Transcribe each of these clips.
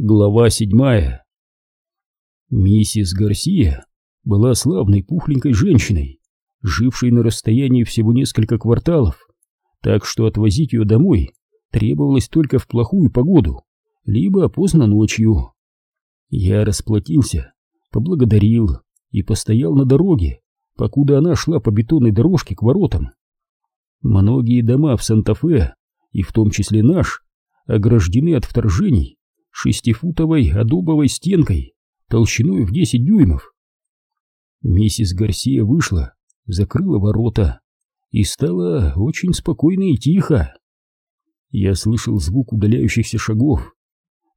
Глава седьмая Миссис Гарсия была славной пухленькой женщиной, жившей на расстоянии всего несколько кварталов, так что отвозить ее домой требовалось только в плохую погоду, либо поздно ночью. Я расплатился, поблагодарил и постоял на дороге, покуда она шла по бетонной дорожке к воротам. Многие дома в Санта-Фе, и в том числе наш, ограждены от вторжений шестифутовой адубовой стенкой толщиной в 10 дюймов. Миссис Гарсия вышла, закрыла ворота и стала очень спокойно и тихо. Я слышал звук удаляющихся шагов.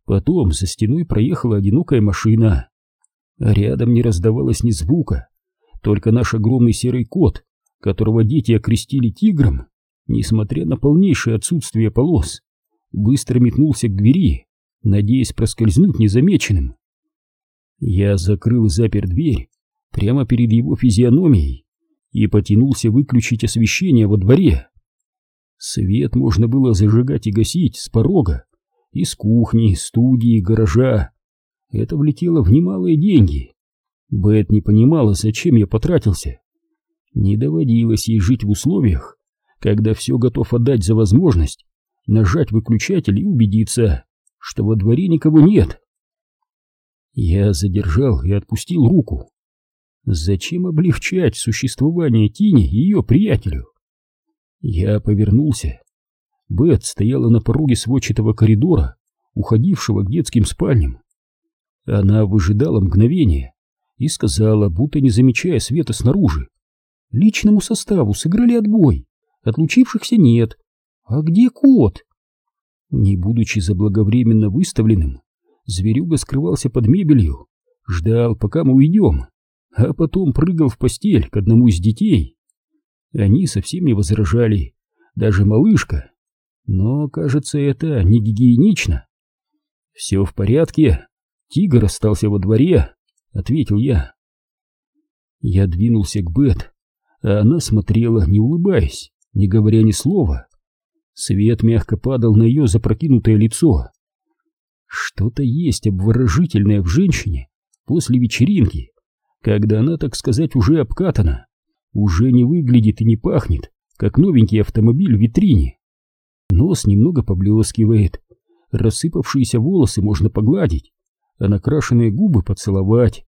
Потом за стеной проехала одинокая машина. рядом не раздавалось ни звука, только наш огромный серый кот, которого дети окрестили тигром, несмотря на полнейшее отсутствие полос, быстро метнулся к двери надеясь проскользнуть незамеченным. Я закрыл и запер дверь прямо перед его физиономией и потянулся выключить освещение во дворе. Свет можно было зажигать и гасить с порога, из кухни, студии, гаража. Это влетело в немалые деньги. Бет не понимала, зачем я потратился. Не доводилось ей жить в условиях, когда все готов отдать за возможность нажать выключатель и убедиться, что во дворе никого нет. Я задержал и отпустил руку. Зачем облегчать существование Тини и ее приятелю? Я повернулся. Бет стояла на пороге сводчатого коридора, уходившего к детским спальням. Она выжидала мгновение и сказала, будто не замечая света снаружи. Личному составу сыграли отбой, отлучившихся нет. А где кот? Не будучи заблаговременно выставленным, зверюга скрывался под мебелью, ждал, пока мы уйдем, а потом прыгал в постель к одному из детей. Они совсем не возражали, даже малышка. Но, кажется, это не гигиенично. «Все в порядке, тигр остался во дворе», — ответил я. Я двинулся к Бет, а она смотрела, не улыбаясь, не говоря ни слова. Свет мягко падал на ее запрокинутое лицо. Что-то есть обворожительное в женщине после вечеринки, когда она, так сказать, уже обкатана, уже не выглядит и не пахнет, как новенький автомобиль в витрине. Нос немного поблескивает, рассыпавшиеся волосы можно погладить, а накрашенные губы поцеловать.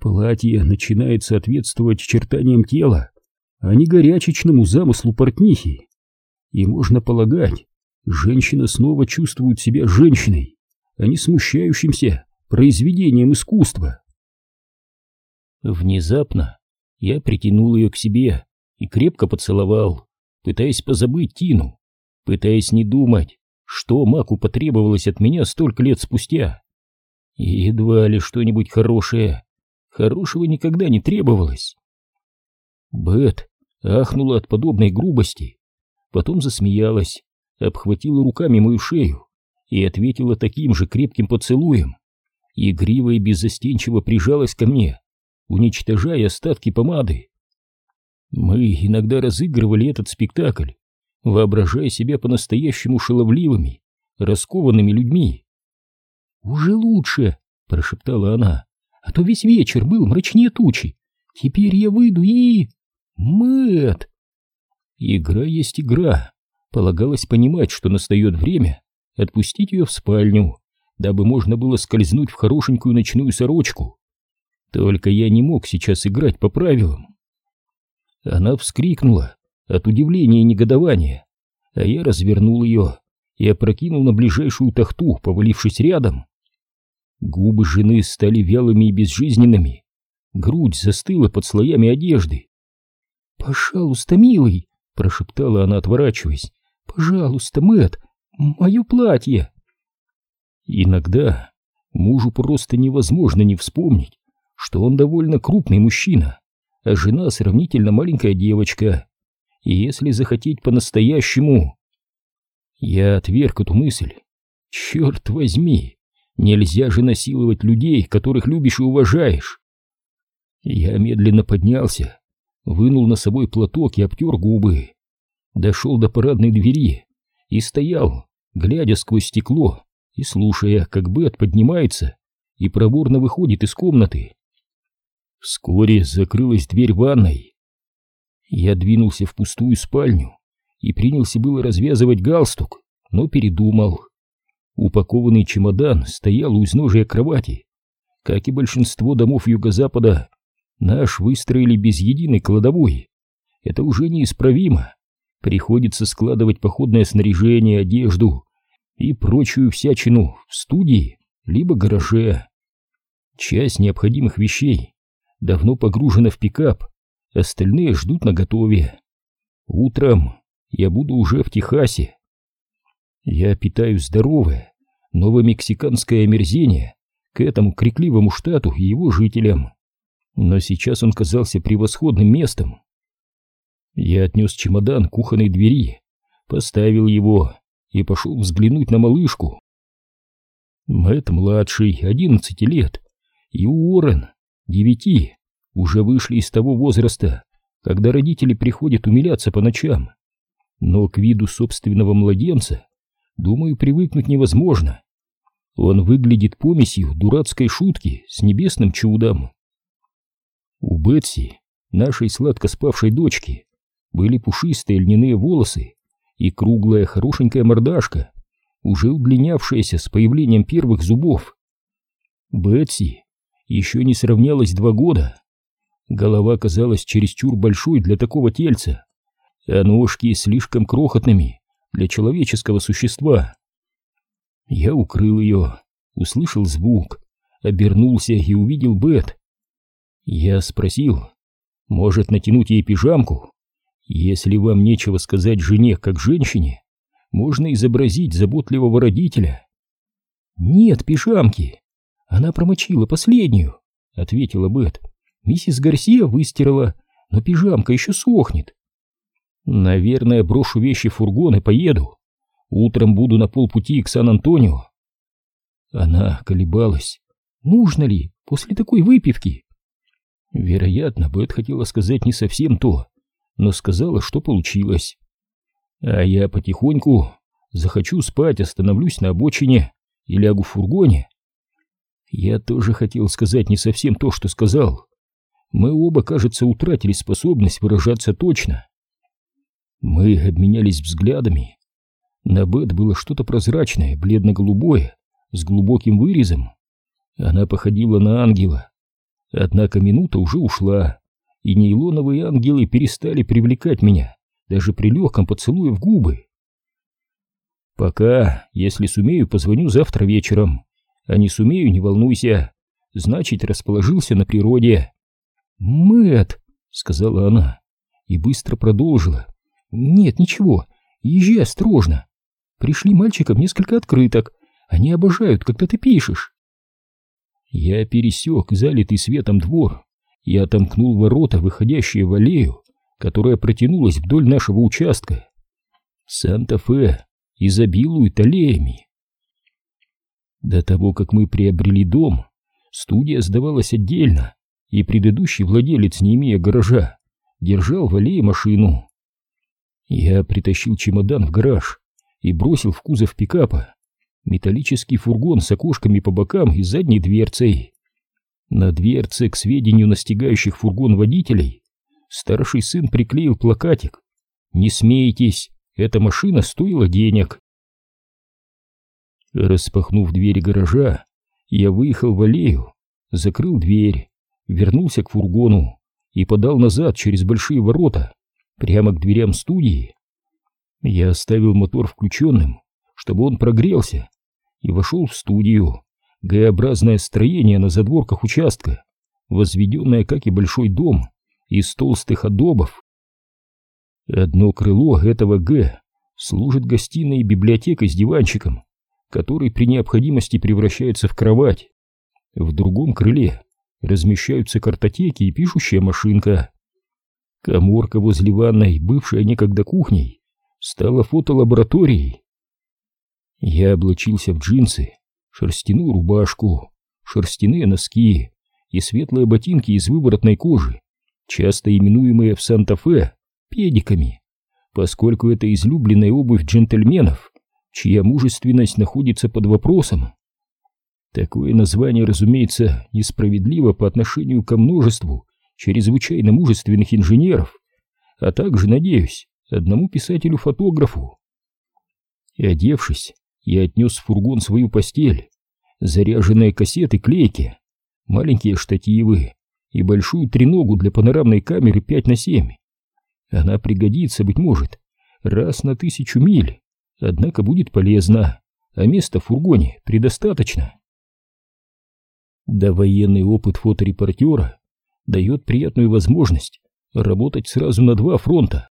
Платье начинает соответствовать чертаниям тела, а не горячечному замыслу портнихи. И можно полагать, женщина снова чувствует себя женщиной, а не смущающимся произведением искусства. Внезапно я притянул ее к себе и крепко поцеловал, пытаясь позабыть Тину, пытаясь не думать, что Маку потребовалось от меня столько лет спустя. Едва ли что-нибудь хорошее. Хорошего никогда не требовалось. Бет ахнула от подобной грубости потом засмеялась, обхватила руками мою шею и ответила таким же крепким поцелуем. Игриво и беззастенчиво прижалась ко мне, уничтожая остатки помады. Мы иногда разыгрывали этот спектакль, воображая себя по-настоящему шаловливыми, раскованными людьми. «Уже лучше», — прошептала она, — «а то весь вечер был мрачнее тучи. Теперь я выйду и...» Мэт! Игра есть игра. Полагалось понимать, что настает время отпустить ее в спальню, дабы можно было скользнуть в хорошенькую ночную сорочку. Только я не мог сейчас играть по правилам. Она вскрикнула от удивления и негодования, а я развернул ее и опрокинул на ближайшую тахту, повалившись рядом. Губы жены стали вялыми и безжизненными, грудь застыла под слоями одежды. «Пожалуйста, милый!» — прошептала она, отворачиваясь. «Пожалуйста, Мэт, мое платье!» Иногда мужу просто невозможно не вспомнить, что он довольно крупный мужчина, а жена сравнительно маленькая девочка. И если захотеть по-настоящему... Я отверг эту мысль. Черт возьми, нельзя же насиловать людей, которых любишь и уважаешь. Я медленно поднялся вынул на собой платок и обтер губы. Дошел до парадной двери и стоял, глядя сквозь стекло и слушая, как Бет поднимается и проворно выходит из комнаты. Вскоре закрылась дверь ванной. Я двинулся в пустую спальню и принялся было развязывать галстук, но передумал. Упакованный чемодан стоял у изножия кровати. Как и большинство домов юго-запада, наш выстроили без единой кладовой. Это уже неисправимо. Приходится складывать походное снаряжение, одежду и прочую всячину в студии либо гараже. Часть необходимых вещей давно погружена в пикап, остальные ждут наготове. Утром я буду уже в Техасе. Я питаю здоровое, новомексиканское омерзение к этому крикливому штату и его жителям. Но сейчас он казался превосходным местом. Я отнес чемодан к кухонной двери, поставил его и пошел взглянуть на малышку. Мэтт младший, одиннадцати лет, и Уоррен, девяти, уже вышли из того возраста, когда родители приходят умиляться по ночам. Но к виду собственного младенца, думаю, привыкнуть невозможно. Он выглядит помесью дурацкой шутки с небесным чудом. У Бетси, нашей сладко спавшей дочки, были пушистые льняные волосы и круглая хорошенькая мордашка, уже удлинявшаяся с появлением первых зубов. Бетси еще не сравнялась два года. Голова казалась чересчур большой для такого тельца, а ножки слишком крохотными для человеческого существа. Я укрыл ее, услышал звук, обернулся и увидел Бет. Я спросил, может натянуть ей пижамку? Если вам нечего сказать жене как женщине, можно изобразить заботливого родителя. Нет пижамки. Она промочила последнюю, ответила Бет. Миссис Гарсия выстирала, но пижамка еще сохнет. Наверное, брошу вещи в фургон и поеду. Утром буду на полпути к Сан-Антонио. Она колебалась. Нужно ли после такой выпивки? Вероятно, Бет хотела сказать не совсем то но сказала, что получилось. А я потихоньку захочу спать, остановлюсь на обочине и лягу в фургоне. Я тоже хотел сказать не совсем то, что сказал. Мы оба, кажется, утратили способность выражаться точно. Мы обменялись взглядами. На Бет было что-то прозрачное, бледно-голубое, с глубоким вырезом. Она походила на ангела. Однако минута уже ушла и нейлоновые ангелы перестали привлекать меня, даже при легком поцелуе в губы. Пока, если сумею, позвоню завтра вечером, а не сумею, не волнуйся, значит, расположился на природе. Мэт, сказала она и быстро продолжила. Нет, ничего, езжай осторожно. Пришли мальчикам несколько открыток, они обожают, когда ты пишешь. Я пересек залитый светом двор и отомкнул ворота, выходящие в аллею, которая протянулась вдоль нашего участка. Санта-Фе изобилует аллеями. До того, как мы приобрели дом, студия сдавалась отдельно, и предыдущий владелец, не имея гаража, держал в аллее машину. Я притащил чемодан в гараж и бросил в кузов пикапа металлический фургон с окошками по бокам и задней дверцей. На дверце к сведению настигающих фургон водителей старший сын приклеил плакатик «Не смейтесь, эта машина стоила денег». Распахнув дверь гаража, я выехал в аллею, закрыл дверь, вернулся к фургону и подал назад через большие ворота, прямо к дверям студии. Я оставил мотор включенным, чтобы он прогрелся, и вошел в студию, Г-образное строение на задворках участка, возведенное, как и большой дом, из толстых адобов. Одно крыло этого Г служит гостиной и библиотекой с диванчиком, который при необходимости превращается в кровать. В другом крыле размещаются картотеки и пишущая машинка. Коморка возле ванной, бывшая некогда кухней, стала фотолабораторией. Я облачился в джинсы, шерстяную рубашку, шерстяные носки и светлые ботинки из выворотной кожи, часто именуемые в Санта-Фе педиками, поскольку это излюбленная обувь джентльменов, чья мужественность находится под вопросом. Такое название, разумеется, несправедливо по отношению ко множеству чрезвычайно мужественных инженеров, а также, надеюсь, одному писателю-фотографу. И одевшись, я отнес в фургон свою постель, заряженные кассеты, клейки, маленькие штативы и большую треногу для панорамной камеры 5 на 7. Она пригодится, быть может, раз на тысячу миль, однако будет полезна, а места в фургоне предостаточно. Довоенный опыт фоторепортера дает приятную возможность работать сразу на два фронта.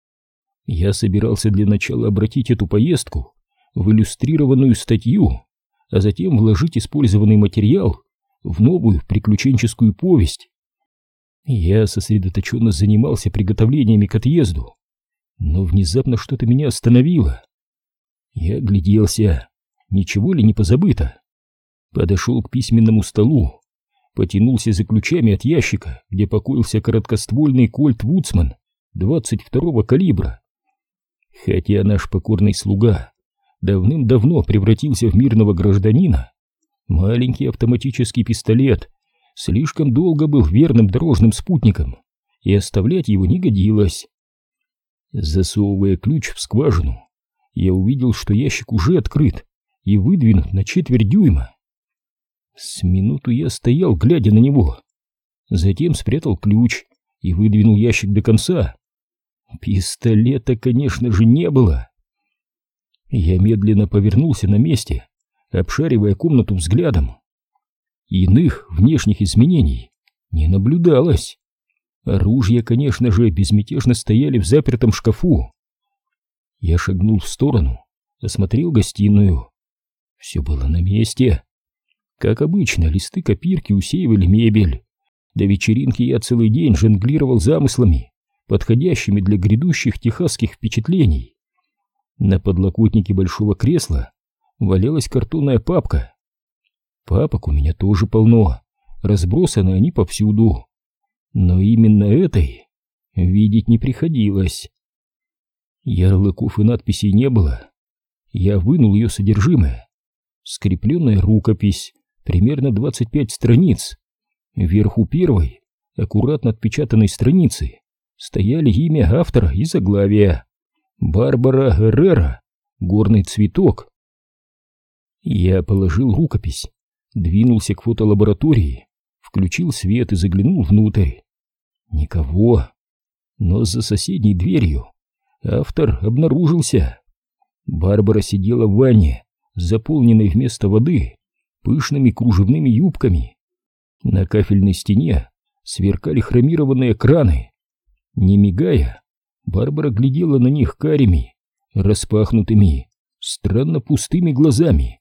Я собирался для начала обратить эту поездку в иллюстрированную статью, а затем вложить использованный материал в новую приключенческую повесть. Я сосредоточенно занимался приготовлениями к отъезду, но внезапно что-то меня остановило. Я гляделся, ничего ли не позабыто. Подошел к письменному столу, потянулся за ключами от ящика, где покоился короткоствольный кольт Вудсман 22-го калибра. Хотя наш покорный слуга давным-давно превратился в мирного гражданина, маленький автоматический пистолет слишком долго был верным дорожным спутником, и оставлять его не годилось. Засовывая ключ в скважину, я увидел, что ящик уже открыт и выдвинут на четверть дюйма. С минуту я стоял, глядя на него. Затем спрятал ключ и выдвинул ящик до конца. Пистолета, конечно же, не было. Я медленно повернулся на месте, обшаривая комнату взглядом. Иных внешних изменений не наблюдалось. Оружия, конечно же, безмятежно стояли в запертом шкафу. Я шагнул в сторону, осмотрел гостиную. Все было на месте. Как обычно, листы копирки усеивали мебель. До вечеринки я целый день жонглировал замыслами, подходящими для грядущих техасских впечатлений. На подлокотнике большого кресла валялась картонная папка. Папок у меня тоже полно, разбросаны они повсюду. Но именно этой видеть не приходилось. Ярлыков и надписей не было. Я вынул ее содержимое. Скрепленная рукопись, примерно 25 страниц. Вверху первой, аккуратно отпечатанной страницы, стояли имя автора и заглавие. Барбара Геррера, горный цветок. Я положил рукопись, двинулся к фотолаборатории, включил свет и заглянул внутрь. Никого. Но за соседней дверью автор обнаружился. Барбара сидела в ванне, заполненной вместо воды пышными кружевными юбками. На кафельной стене сверкали хромированные краны. Не мигая, Барбара глядела на них карими, распахнутыми, странно пустыми глазами.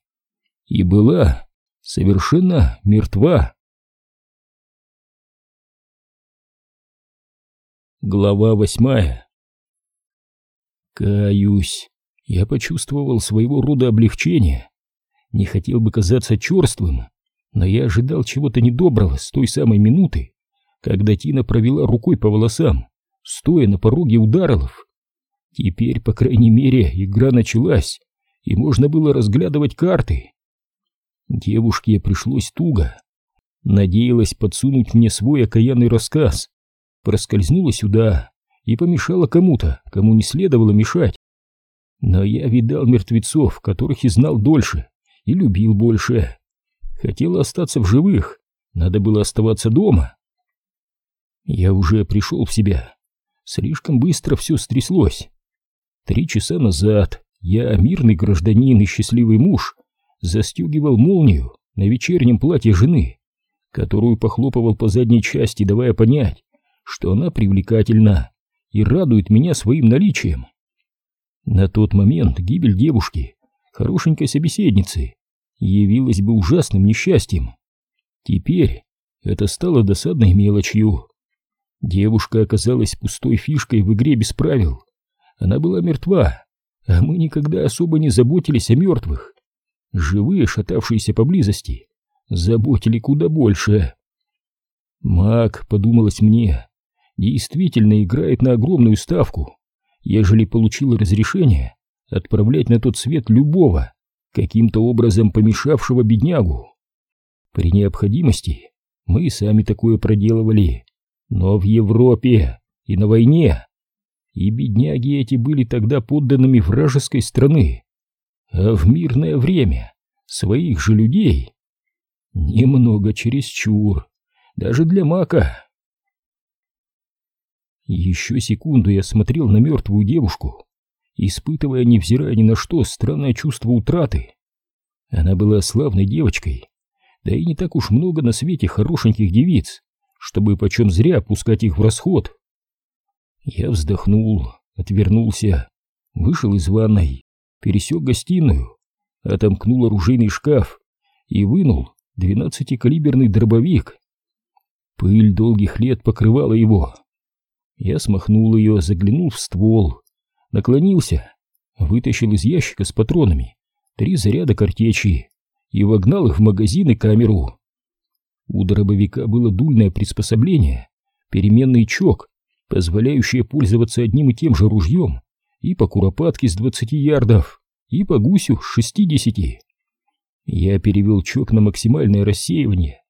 И была совершенно мертва. Глава восьмая Каюсь, я почувствовал своего рода облегчение. Не хотел бы казаться черствым, но я ожидал чего-то недоброго с той самой минуты, когда Тина провела рукой по волосам, стоя на пороге ударов. Теперь, по крайней мере, игра началась, и можно было разглядывать карты. Девушке пришлось туго. Надеялась подсунуть мне свой окаянный рассказ. Проскользнула сюда и помешала кому-то, кому не следовало мешать. Но я видал мертвецов, которых и знал дольше, и любил больше. Хотела остаться в живых, надо было оставаться дома. Я уже пришел в себя. Слишком быстро все стряслось. Три часа назад я, мирный гражданин и счастливый муж, застегивал молнию на вечернем платье жены, которую похлопывал по задней части, давая понять, что она привлекательна и радует меня своим наличием. На тот момент гибель девушки, хорошенькой собеседницы, явилось бы ужасным несчастьем. Теперь это стало досадной мелочью. Девушка оказалась пустой фишкой в игре без правил. Она была мертва, а мы никогда особо не заботились о мертвых. Живые, шатавшиеся поблизости, заботили куда больше. Маг, подумалось мне, действительно играет на огромную ставку, ежели получил разрешение отправлять на тот свет любого, каким-то образом помешавшего беднягу. При необходимости мы сами такое проделывали, но в Европе и на войне. И бедняги эти были тогда подданными вражеской страны, а в мирное время своих же людей немного чересчур, даже для мака. Еще секунду я смотрел на мертвую девушку, испытывая, невзирая ни на что, странное чувство утраты. Она была славной девочкой, да и не так уж много на свете хорошеньких девиц, чтобы почем зря пускать их в расход. Я вздохнул, отвернулся, вышел из ванной, пересек гостиную, отомкнул оружейный шкаф и вынул двенадцатикалиберный дробовик. Пыль долгих лет покрывала его. Я смахнул ее, заглянул в ствол, наклонился, вытащил из ящика с патронами три заряда картечи и вогнал их в магазин и камеру. У дробовика было дульное приспособление, переменный чок, позволяющее пользоваться одним и тем же ружьем и по куропатке с двадцати ярдов, и по гусю с шестидесяти. Я перевел чок на максимальное рассеивание,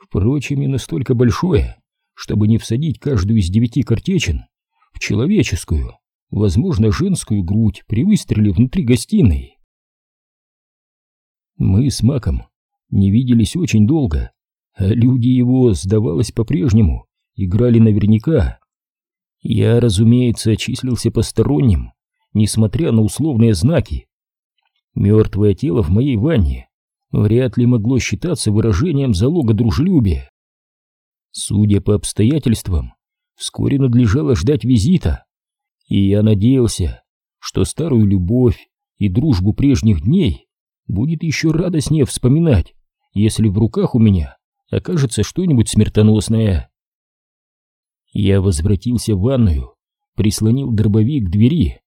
впрочем, не настолько большое, чтобы не всадить каждую из девяти картечин в человеческую, возможно, женскую грудь при выстреле внутри гостиной. Мы с Маком не виделись очень долго, люди его, сдавалось по-прежнему, играли наверняка. Я, разумеется, числился посторонним, несмотря на условные знаки. Мертвое тело в моей ванне вряд ли могло считаться выражением залога дружелюбия. Судя по обстоятельствам, вскоре надлежало ждать визита, и я надеялся, что старую любовь и дружбу прежних дней будет еще радостнее вспоминать, если в руках у меня окажется что-нибудь смертоносное. Я возвратился в ванную, прислонил дробовик к двери,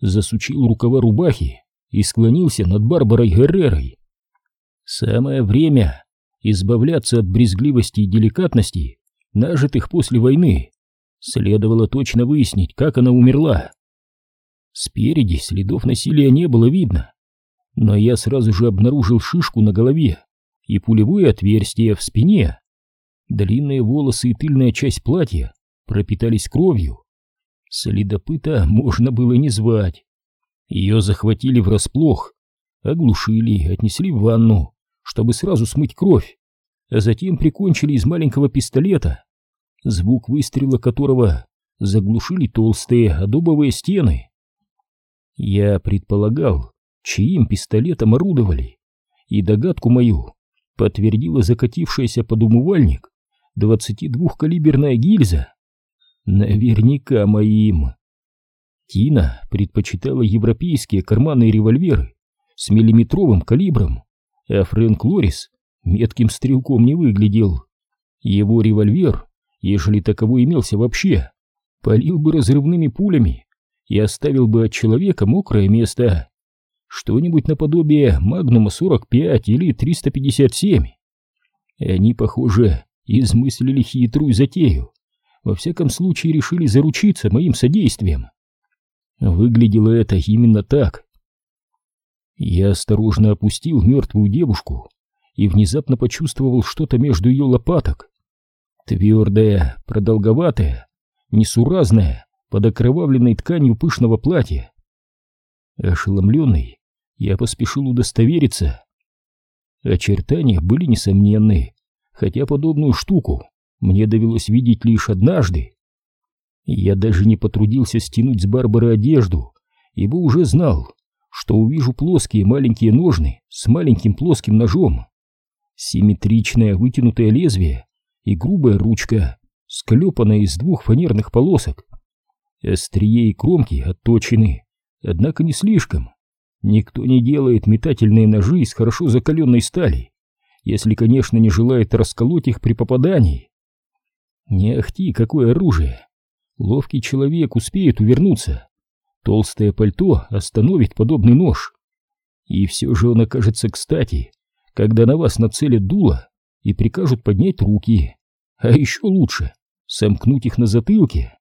засучил рукава рубахи и склонился над Барбарой Геррерой. Самое время избавляться от брезгливости и деликатности, нажитых после войны. Следовало точно выяснить, как она умерла. Спереди следов насилия не было видно, но я сразу же обнаружил шишку на голове и пулевое отверстие в спине. Длинные волосы и тыльная часть платья пропитались кровью. Следопыта можно было не звать. Ее захватили врасплох, оглушили, отнесли в ванну, чтобы сразу смыть кровь, а затем прикончили из маленького пистолета, звук выстрела которого заглушили толстые адобовые стены. Я предполагал, чьим пистолетом орудовали, и догадку мою подтвердила закатившаяся под умывальник 22-калиберная гильза. Наверняка моим. Тина предпочитала европейские карманные револьверы с миллиметровым калибром, а Фрэнк Лорис метким стрелком не выглядел. Его револьвер, ежели таковой имелся вообще, полил бы разрывными пулями и оставил бы от человека мокрое место. Что-нибудь наподобие Магнума 45 или 357. И они, похоже, измыслили хитрую затею. Во всяком случае, решили заручиться моим содействием. Выглядело это именно так. Я осторожно опустил мертвую девушку и внезапно почувствовал что-то между ее лопаток. Твердое, продолговатое, несуразное, под окровавленной тканью пышного платья. Ошеломленный, я поспешил удостовериться. Очертания были несомненны, хотя подобную штуку мне довелось видеть лишь однажды. Я даже не потрудился стянуть с Барбары одежду, ибо уже знал, что увижу плоские маленькие ножны с маленьким плоским ножом, симметричное вытянутое лезвие и грубая ручка, склепанная из двух фанерных полосок. Острие и кромки отточены, однако не слишком. Никто не делает метательные ножи из хорошо закаленной стали, если, конечно, не желает расколоть их при попадании. Не ахти, какое оружие! Ловкий человек успеет увернуться, Толстое пальто остановит подобный нож. И все же он окажется кстати, когда на вас нацелят дуло и прикажут поднять руки. А еще лучше — сомкнуть их на затылке.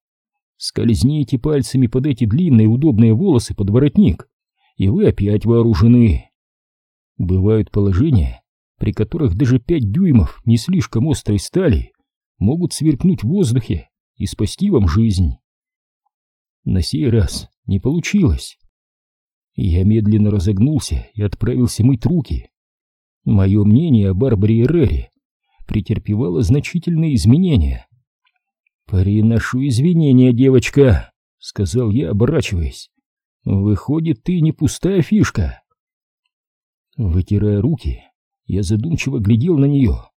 Скользните пальцами под эти длинные удобные волосы под воротник и вы опять вооружены. Бывают положения, при которых даже пять дюймов не слишком острой стали могут сверкнуть в воздухе и спасти вам жизнь. На сей раз не получилось. Я медленно разогнулся и отправился мыть руки. Мое мнение о Барбаре Эррере претерпевало значительные изменения. «Приношу извинения, девочка», — сказал я, оборачиваясь. «Выходит, ты не пустая фишка». Вытирая руки, я задумчиво глядел на нее.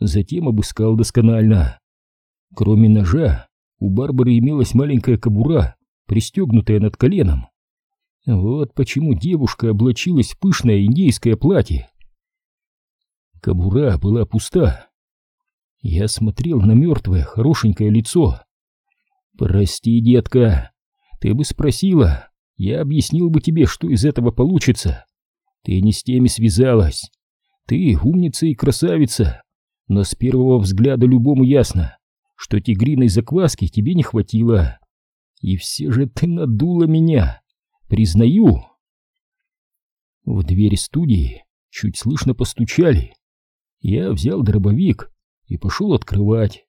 Затем обыскал досконально. Кроме ножа, у Барбары имелась маленькая кобура, пристегнутая над коленом. Вот почему девушка облачилась в пышное индейское платье. Кобура была пуста. Я смотрел на мертвое, хорошенькое лицо. «Прости, детка, ты бы спросила, я объяснил бы тебе, что из этого получится. Ты не с теми связалась. Ты умница и красавица, но с первого взгляда любому ясно, что тигриной закваски тебе не хватило. И все же ты надула меня, признаю. В дверь студии чуть слышно постучали. Я взял дробовик и пошел открывать.